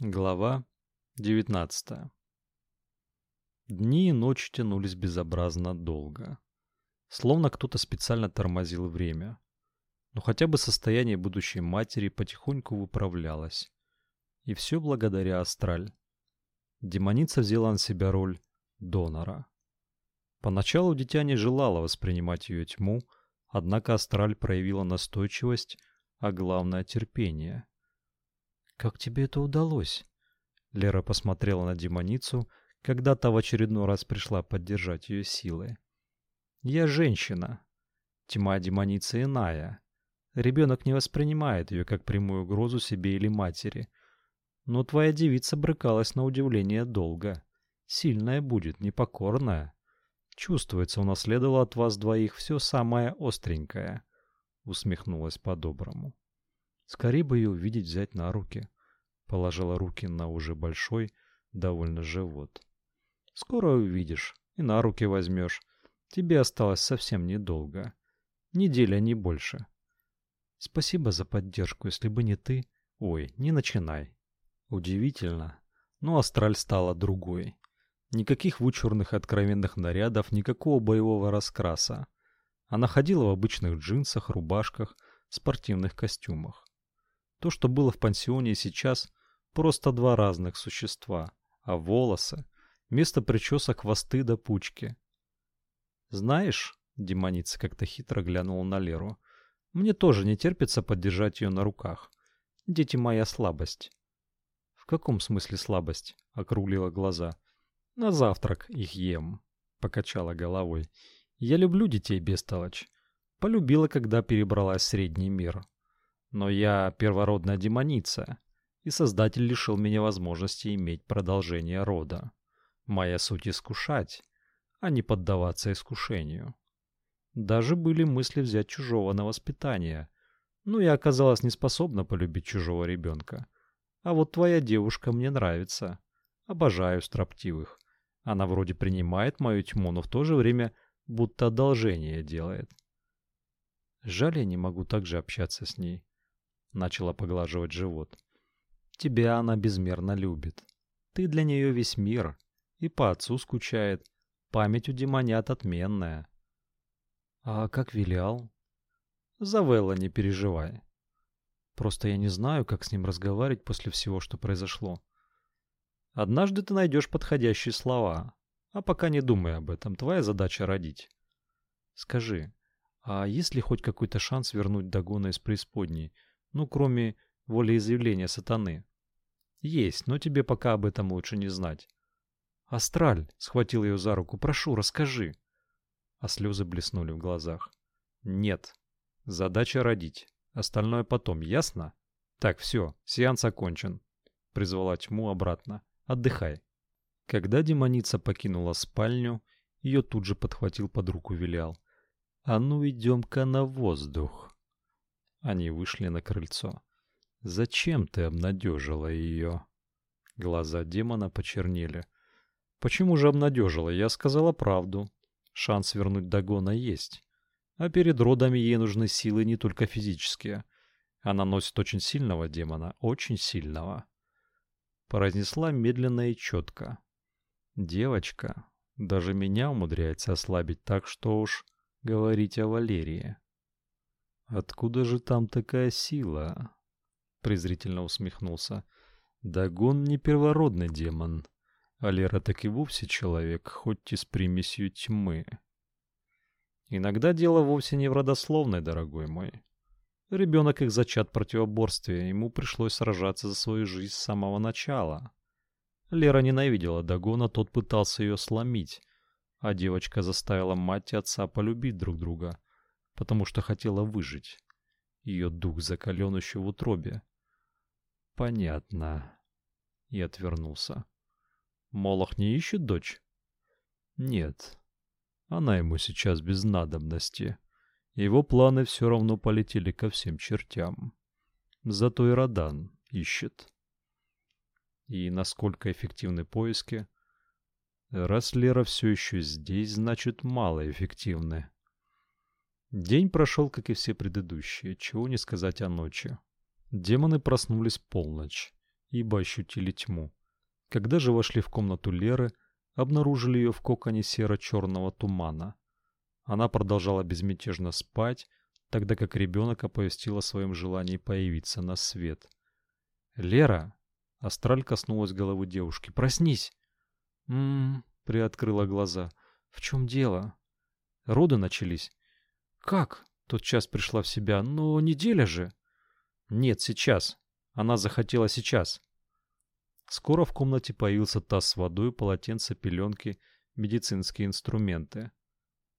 Глава 19. Дни и ночи тянулись безобразно долго. Словно кто-то специально тормозил время. Но хотя бы состояние будущей матери потихоньку выправлялось. И все благодаря Астраль. Демоница взяла на себя роль донора. Поначалу дитя не желало воспринимать ее тьму, однако Астраль проявила настойчивость, а главное терпение. «Как тебе это удалось?» Лера посмотрела на демоницу, когда та в очередной раз пришла поддержать ее силы. «Я женщина. Тьма демоницы иная. Ребенок не воспринимает ее как прямую угрозу себе или матери. Но твоя девица брыкалась на удивление долго. Сильная будет, непокорная. Чувствуется, унаследовала от вас двоих все самое остренькое», — усмехнулась по-доброму. «Скорее бы ее увидеть взять на руки» положила руки на уже большой, довольно живот. Скоро увидишь и на руки возьмешь. Тебе осталось совсем недолго. Неделя, не больше. Спасибо за поддержку, если бы не ты... Ой, не начинай. Удивительно, но Астраль стала другой. Никаких вычурных откровенных нарядов, никакого боевого раскраса. Она ходила в обычных джинсах, рубашках, спортивных костюмах. То, что было в пансионе сейчас, просто два разных существа, а волосы вместо причесок хвосты до пучки. Знаешь, демоница как-то хитро глянула на Леру. Мне тоже не терпится поддержать ее на руках. Дети моя слабость. В каком смысле слабость? округлила глаза. На завтрак их ем, покачала головой. Я люблю детей бестолочь. Полюбила, когда перебралась в средний мир. Но я первородная демоница, и Создатель лишил меня возможности иметь продолжение рода. Моя суть искушать, а не поддаваться искушению. Даже были мысли взять чужого на воспитание, но я оказалась неспособна полюбить чужого ребенка. А вот твоя девушка мне нравится. Обожаю строптивых. Она вроде принимает мою тьму, но в то же время будто одолжение делает. Жаль, я не могу так же общаться с ней начала поглаживать живот. Тебя она безмерно любит. Ты для нее весь мир. И по отцу скучает. Память у демонят отменная. А как Вилиал? За Велла не переживай. Просто я не знаю, как с ним разговаривать после всего, что произошло. Однажды ты найдешь подходящие слова. А пока не думай об этом. Твоя задача родить. Скажи, а есть ли хоть какой-то шанс вернуть Дагона из преисподней? Ну, кроме волеизъявления сатаны. Есть, но тебе пока об этом лучше не знать. Астраль схватил ее за руку. Прошу, расскажи. А слезы блеснули в глазах. Нет. Задача родить. Остальное потом, ясно? Так, все, сеанс окончен. Призвала тьму обратно. Отдыхай. Когда демоница покинула спальню, ее тут же подхватил под руку Вилял. А ну идем-ка на воздух. Они вышли на крыльцо. Зачем ты обнадежила ее? Глаза демона почернели. Почему же обнадежила? Я сказала правду. Шанс вернуть Дагона есть. А перед родами ей нужны силы не только физические. Она носит очень сильного демона, очень сильного. Произнесла медленно и четко. Девочка даже меня умудряется ослабить так, что уж говорить о Валерии. Откуда же там такая сила? презрительно усмехнулся. Дагон не первородный демон, а Лера так и вовсе человек, хоть и с примесью тьмы. Иногда дело вовсе не в родословной, дорогой мой. Ребенок их зачат противоборстве, ему пришлось сражаться за свою жизнь с самого начала. Лера ненавидела Дагона, тот пытался ее сломить, а девочка заставила мать и отца полюбить друг друга потому что хотела выжить. Ее дух закален еще в утробе. Понятно. И отвернулся. Молох не ищет дочь? Нет. Она ему сейчас без надобности. Его планы все равно полетели ко всем чертям. Зато и Радан ищет. И насколько эффективны поиски? Раз Лера все еще здесь, значит, малоэффективны. День прошел, как и все предыдущие, чего не сказать о ночи. Демоны проснулись полночь, ибо ощутили тьму. Когда же вошли в комнату Леры, обнаружили ее в коконе серо-черного тумана. Она продолжала безмятежно спать, тогда как ребенок оповестил о своем желании появиться на свет. «Лера!» — Астраль коснулась головы девушки. «Проснись!» «М-м-м», приоткрыла глаза. «В чем дело?» «Роды начались». «Как?» — тот час пришла в себя. «Но неделя же!» «Нет, сейчас. Она захотела сейчас». Скоро в комнате появился таз с водой, полотенце, пеленки, медицинские инструменты.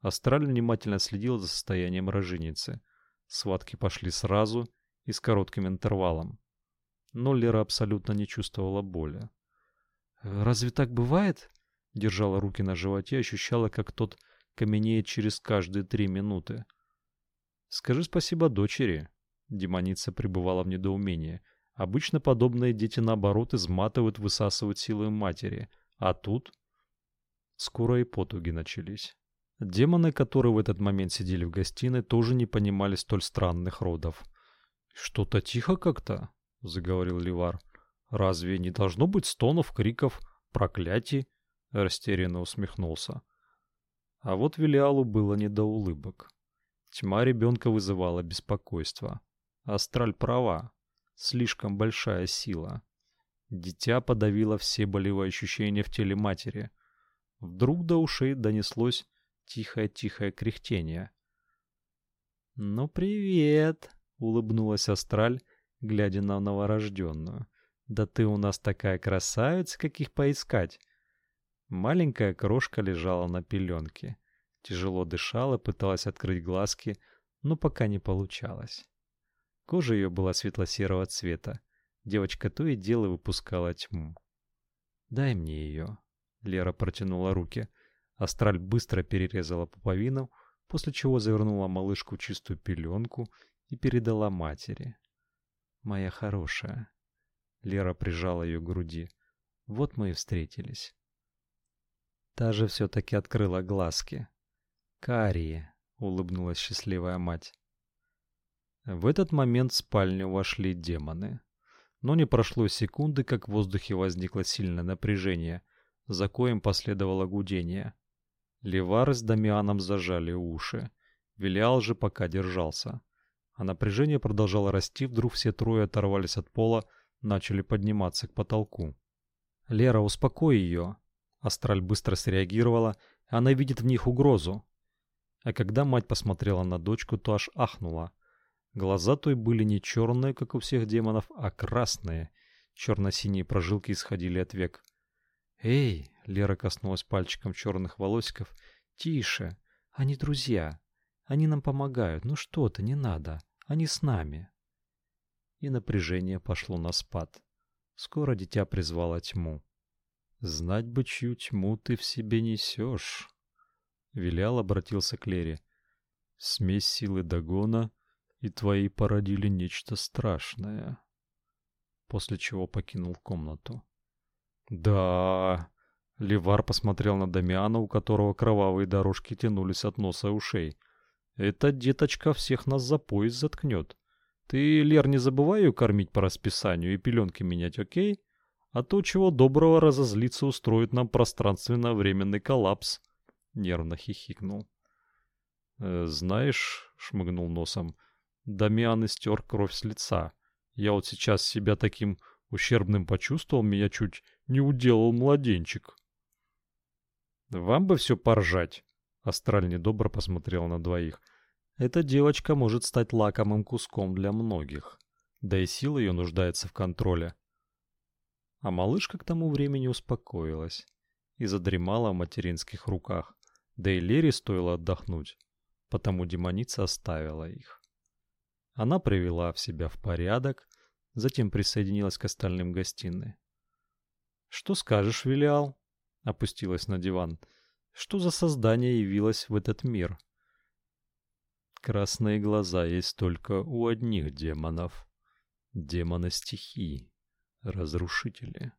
Астраль внимательно следил за состоянием роженицы. Схватки пошли сразу и с коротким интервалом. Но Лера абсолютно не чувствовала боли. «Разве так бывает?» Держала руки на животе, ощущала, как тот каменеет через каждые три минуты. «Скажи спасибо дочери». Демоница пребывала в недоумении. Обычно подобные дети, наоборот, изматывают, высасывают силы матери. А тут... Скоро и потуги начались. Демоны, которые в этот момент сидели в гостиной, тоже не понимали столь странных родов. «Что-то тихо как-то», — заговорил Ливар. «Разве не должно быть стонов, криков, проклятий?» — растерянно усмехнулся. А вот Велиалу было не до улыбок. Тьма ребенка вызывала беспокойство. Астраль права. Слишком большая сила. Дитя подавило все болевые ощущения в теле матери. Вдруг до ушей донеслось тихое-тихое кряхтение. «Ну, привет!» — улыбнулась Астраль, глядя на новорожденную. «Да ты у нас такая красавица, каких поискать!» Маленькая крошка лежала на пеленке. Тяжело дышала, пыталась открыть глазки, но пока не получалось. Кожа ее была светло-серого цвета. Девочка то и дело выпускала тьму. «Дай мне ее». Лера протянула руки. Астраль быстро перерезала пуповину, после чего завернула малышку в чистую пеленку и передала матери. «Моя хорошая». Лера прижала ее к груди. «Вот мы и встретились». Та же все-таки открыла глазки. «Карие», — улыбнулась счастливая мать. В этот момент в спальню вошли демоны. Но не прошло секунды, как в воздухе возникло сильное напряжение, за коим последовало гудение. Левар с Дамианом зажали уши. Вилиал же пока держался. А напряжение продолжало расти, вдруг все трое оторвались от пола, начали подниматься к потолку. «Лера, успокой ее!» Астраль быстро среагировала, она видит в них угрозу. А когда мать посмотрела на дочку, то аж ахнула. Глаза той были не черные, как у всех демонов, а красные. Черно-синие прожилки исходили от век. «Эй!» — Лера коснулась пальчиком черных волосиков. «Тише! Они друзья. Они нам помогают. Ну что ты, не надо. Они с нами». И напряжение пошло на спад. Скоро дитя призвало тьму. «Знать бы, чью тьму ты в себе несешь!» Вилял обратился к Лере. «Смесь силы догона — и твои породили нечто страшное. После чего покинул комнату. Да, Левар посмотрел на Дамиана, у которого кровавые дорожки тянулись от носа и ушей. Эта деточка всех нас за пояс заткнет. Ты, Лер, не забывай ее кормить по расписанию и пеленки менять, окей? А то, чего доброго разозлиться, устроит нам пространственно-временный коллапс. Нервно хихикнул. «Э, «Знаешь», — шмыгнул носом, — Дамиан истер кровь с лица. Я вот сейчас себя таким ущербным почувствовал, меня чуть не уделал младенчик. «Вам бы все поржать!» Астраль недобро посмотрел на двоих. «Эта девочка может стать лакомым куском для многих. Да и сила ее нуждается в контроле». А малышка к тому времени успокоилась и задремала в материнских руках. Да и Лере стоило отдохнуть, потому демоница оставила их. Она привела в себя в порядок, затем присоединилась к остальным гостиной. «Что скажешь, Вилиал?» — опустилась на диван. «Что за создание явилось в этот мир?» «Красные глаза есть только у одних демонов. Демоны стихии, разрушители.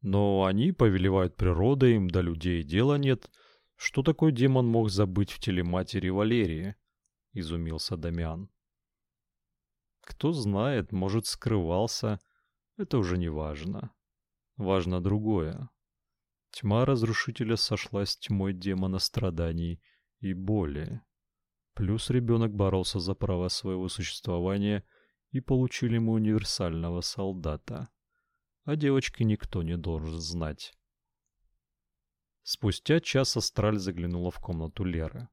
Но они повелевают природой, им до людей дела нет. Что такой демон мог забыть в телематери Валерии?» — изумился Дамиан. Кто знает, может, скрывался. это уже не важно. Важно другое. Тьма разрушителя сошлась с тьмой демона страданий и боли. Плюс ребенок боролся за право своего существования и получили мы универсального солдата. А девочке никто не должен знать. Спустя час Астраль заглянула в комнату Леры.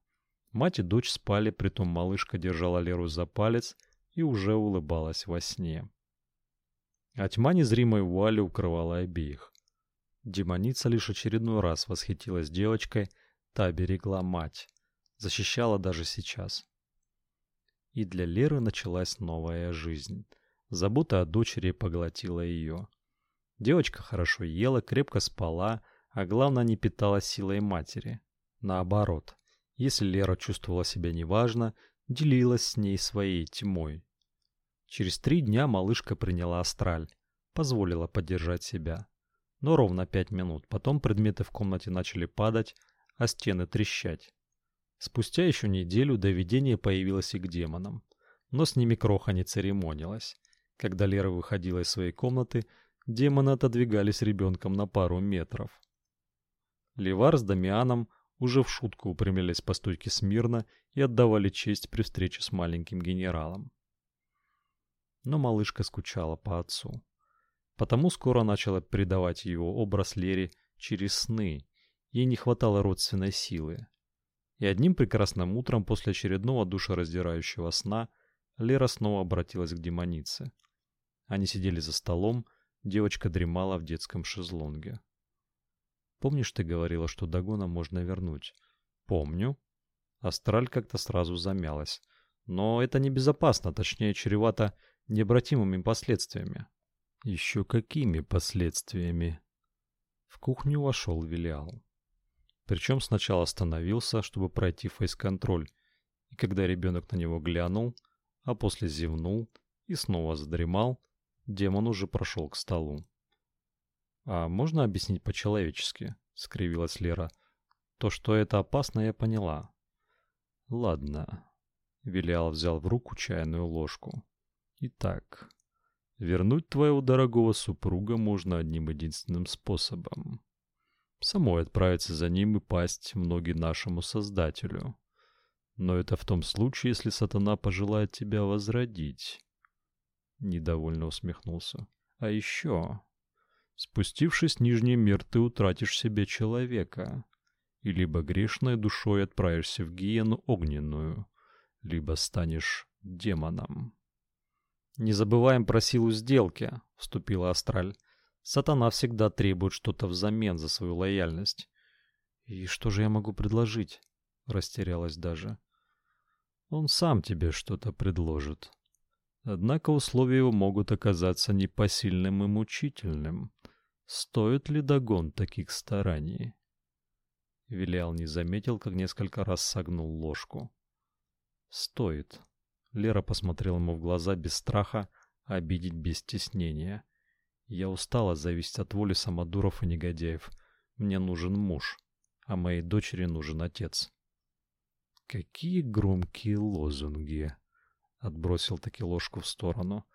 Мать и дочь спали, притом малышка держала Леру за палец и уже улыбалась во сне. А тьма незримой вуали укрывала обеих. Демоница лишь очередной раз восхитилась девочкой, та берегла мать, защищала даже сейчас. И для Леры началась новая жизнь. Забота о дочери поглотила ее. Девочка хорошо ела, крепко спала, а главное не питалась силой матери. Наоборот, если Лера чувствовала себя неважно, делилась с ней своей тьмой. Через три дня малышка приняла астраль, позволила поддержать себя. Но ровно пять минут. Потом предметы в комнате начали падать, а стены трещать. Спустя еще неделю доведение появилось и к демонам. Но с ними Кроха не церемонилась. Когда Лера выходила из своей комнаты, демоны отодвигались ребенком на пару метров. Левар с Дамианом уже в шутку упрямились по стойке смирно и отдавали честь при встрече с маленьким генералом но малышка скучала по отцу. Потому скоро начала передавать его образ Лере через сны. Ей не хватало родственной силы. И одним прекрасным утром после очередного душераздирающего сна Лера снова обратилась к демонице. Они сидели за столом, девочка дремала в детском шезлонге. Помнишь, ты говорила, что Дагона можно вернуть? Помню. Астраль как-то сразу замялась. Но это небезопасно, точнее, чревато необратимыми последствиями. Еще какими последствиями? В кухню вошел Вилиал. Причем сначала остановился, чтобы пройти фейс-контроль, и когда ребенок на него глянул, а после зевнул и снова задремал, демон уже прошел к столу. «А можно объяснить по-человечески?» — скривилась Лера. «То, что это опасно, я поняла». «Ладно». Вилиал взял в руку чайную ложку. Итак, вернуть твоего дорогого супруга можно одним единственным способом. Самой отправиться за ним и пасть в ноги нашему Создателю. Но это в том случае, если сатана пожелает тебя возродить. Недовольно усмехнулся. А еще, спустившись в нижний мир, ты утратишь себе человека. И либо грешной душой отправишься в гиену огненную, либо станешь демоном. «Не забываем про силу сделки», — вступила Астраль. «Сатана всегда требует что-то взамен за свою лояльность». «И что же я могу предложить?» — растерялась даже. «Он сам тебе что-то предложит. Однако условия его могут оказаться непосильным и мучительным. Стоит ли догон таких стараний?» Вилял не заметил, как несколько раз согнул ложку. «Стоит», Лера посмотрела ему в глаза без страха, обидеть без стеснения. Я устала зависеть от воли самодуров и негодяев. Мне нужен муж, а моей дочери нужен отец. Какие громкие лозунги. Отбросил таки ложку в сторону.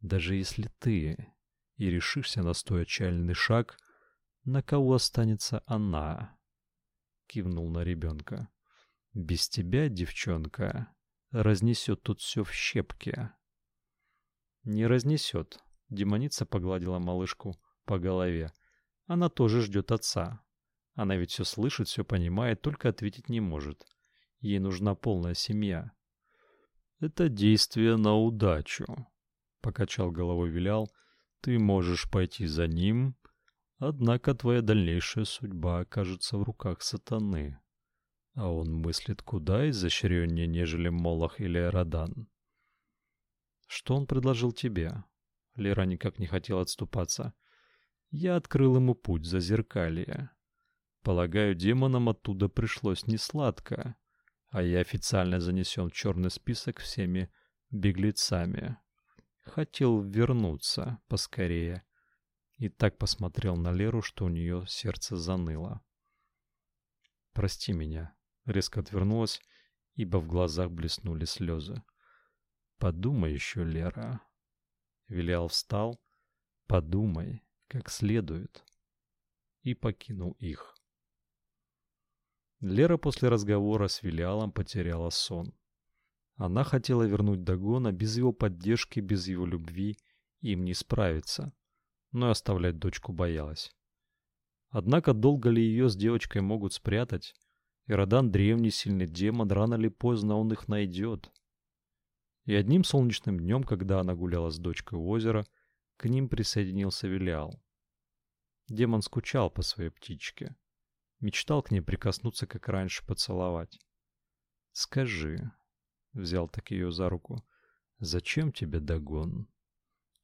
Даже если ты и решишься на столь отчаянный шаг, на кого останется она? Кивнул на ребенка. Без тебя, девчонка, разнесет тут все в щепки. Не разнесет. Демоница погладила малышку по голове. Она тоже ждет отца. Она ведь все слышит, все понимает, только ответить не может. Ей нужна полная семья. Это действие на удачу, покачал головой Вилял. Ты можешь пойти за ним, однако твоя дальнейшая судьба окажется в руках сатаны а он мыслит куда изощреннее, нежели Молох или Радан. Что он предложил тебе? Лера никак не хотела отступаться. Я открыл ему путь за зеркалье. Полагаю, демонам оттуда пришлось несладко, а я официально занесен в черный список всеми беглецами. Хотел вернуться поскорее. И так посмотрел на Леру, что у нее сердце заныло. Прости меня, резко отвернулась, ибо в глазах блеснули слезы. Подумай еще, Лера. Вилял встал, Подумай, как следует. И покинул их. Лера после разговора с Вилиалом потеряла сон. Она хотела вернуть Дагона без его поддержки, без его любви, им не справиться. Но оставлять дочку боялась. Однако долго ли ее с девочкой могут спрятать? Иродан древний сильный демон, рано или поздно он их найдет. И одним солнечным днем, когда она гуляла с дочкой у озера, к ним присоединился Вилиал. Демон скучал по своей птичке. Мечтал к ней прикоснуться, как раньше, поцеловать. «Скажи», — взял так ее за руку, — «зачем тебе догон?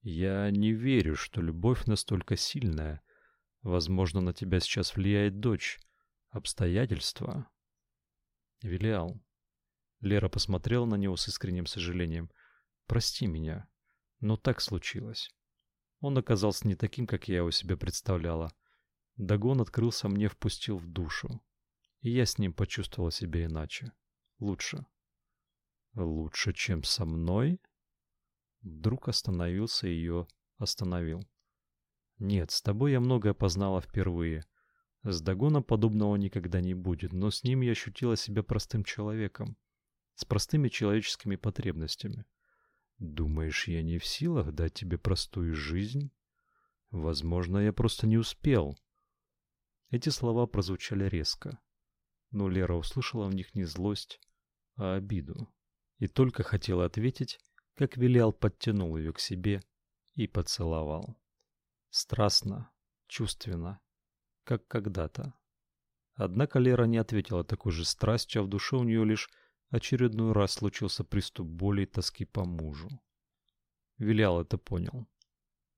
Я не верю, что любовь настолько сильная. Возможно, на тебя сейчас влияет дочь, обстоятельства». Вилиал. Лера посмотрела на него с искренним сожалением. «Прости меня, но так случилось. Он оказался не таким, как я его себе представляла. Дагон открылся мне, впустил в душу. И я с ним почувствовала себя иначе. Лучше. Лучше, чем со мной? Вдруг остановился ее, остановил. Нет, с тобой я многое познала впервые. С Дагоном подобного никогда не будет, но с ним я ощутила себя простым человеком, с простыми человеческими потребностями. Думаешь, я не в силах дать тебе простую жизнь? Возможно, я просто не успел. Эти слова прозвучали резко, но Лера услышала в них не злость, а обиду. И только хотела ответить, как Вилиал подтянул ее к себе и поцеловал. Страстно, чувственно, как когда-то. Однако Лера не ответила такой же страстью, а в душе у нее лишь очередной раз случился приступ боли и тоски по мужу. Вилял это понял,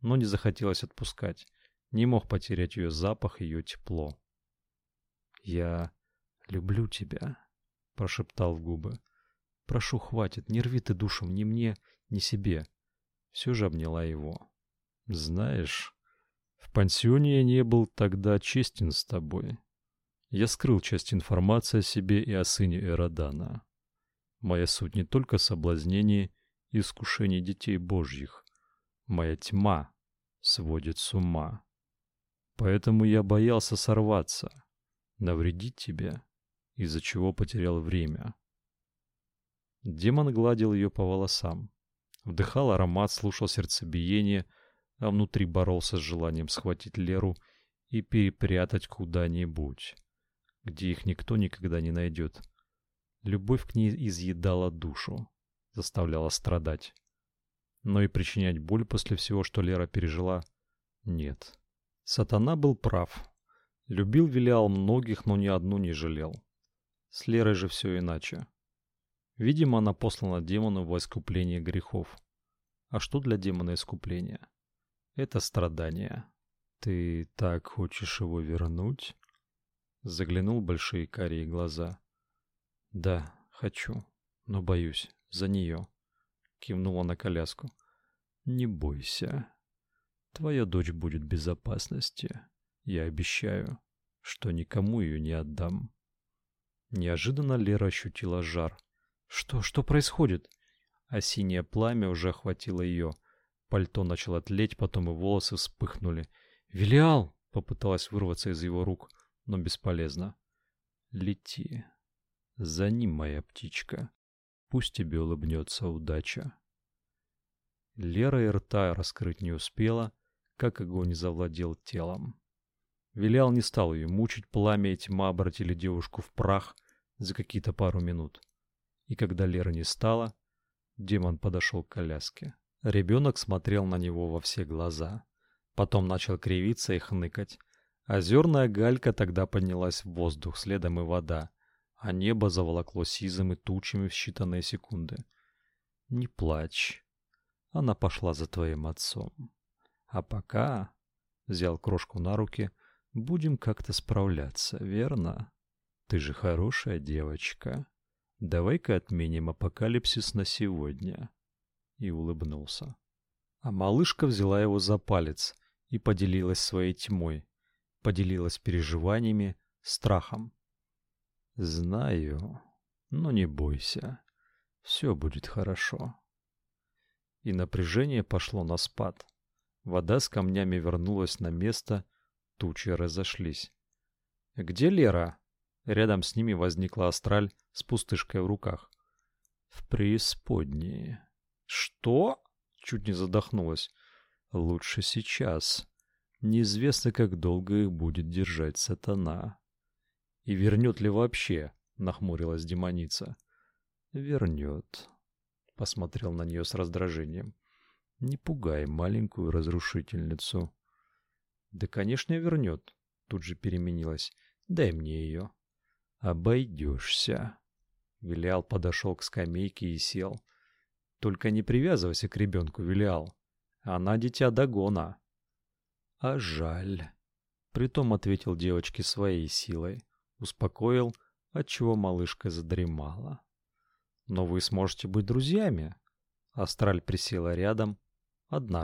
но не захотелось отпускать, не мог потерять ее запах, ее тепло. «Я люблю тебя», — прошептал в губы. «Прошу, хватит, не рви ты душу ни мне, ни себе». Все же обняла его. «Знаешь, в пансионе я не был тогда честен с тобой. Я скрыл часть информации о себе и о сыне Эродана. Моя суть не только соблазнение и искушение детей божьих. Моя тьма сводит с ума. Поэтому я боялся сорваться, навредить тебе, из-за чего потерял время. Демон гладил ее по волосам, вдыхал аромат, слушал сердцебиение, а внутри боролся с желанием схватить Леру и перепрятать куда-нибудь, где их никто никогда не найдет. Любовь к ней изъедала душу, заставляла страдать. Но и причинять боль после всего, что Лера пережила, нет. Сатана был прав. Любил Вилиал многих, но ни одну не жалел. С Лерой же все иначе. Видимо, она послана демону во искупление грехов. А что для демона искупление? Это страдание. Ты так хочешь его вернуть? Заглянул в большие карие глаза. Да, хочу, но боюсь за нее. Кивнула на коляску. Не бойся. Твоя дочь будет в безопасности. Я обещаю, что никому ее не отдам. Неожиданно Лера ощутила жар. Что, что происходит? А синее пламя уже охватило ее. Пальто начало тлеть, потом и волосы вспыхнули. «Вилиал!» — попыталась вырваться из его рук, но бесполезно. «Лети. За ним, моя птичка. Пусть тебе улыбнется удача». Лера и рта раскрыть не успела, как огонь завладел телом. Вилял не стал ее мучить, пламя и тьма обратили девушку в прах за какие-то пару минут. И когда Лера не стала, демон подошел к коляске. Ребенок смотрел на него во все глаза. Потом начал кривиться и хныкать. Озерная галька тогда поднялась в воздух, следом и вода, а небо заволокло сизым и тучами в считанные секунды. «Не плачь. Она пошла за твоим отцом». А пока, взял крошку на руки, будем как-то справляться, верно? Ты же хорошая девочка. Давай-ка отменим апокалипсис на сегодня. И улыбнулся. А малышка взяла его за палец и поделилась своей тьмой, поделилась переживаниями, страхом. Знаю, но не бойся. Все будет хорошо. И напряжение пошло на спад. Вода с камнями вернулась на место, тучи разошлись. «Где Лера?» Рядом с ними возникла астраль с пустышкой в руках. «В преисподней». «Что?» — чуть не задохнулась. «Лучше сейчас. Неизвестно, как долго их будет держать сатана». «И вернет ли вообще?» — нахмурилась демоница. «Вернет», — посмотрел на нее с раздражением. «Не пугай маленькую разрушительницу». «Да, конечно, вернет», — тут же переменилась. «Дай мне ее». «Обойдешься». Вилиал подошел к скамейке и сел. «Только не привязывайся к ребенку, Вилиал. Она дитя Дагона». «А жаль», — притом ответил девочке своей силой. Успокоил, отчего малышка задремала. «Но вы сможете быть друзьями». Астраль присела рядом. Одна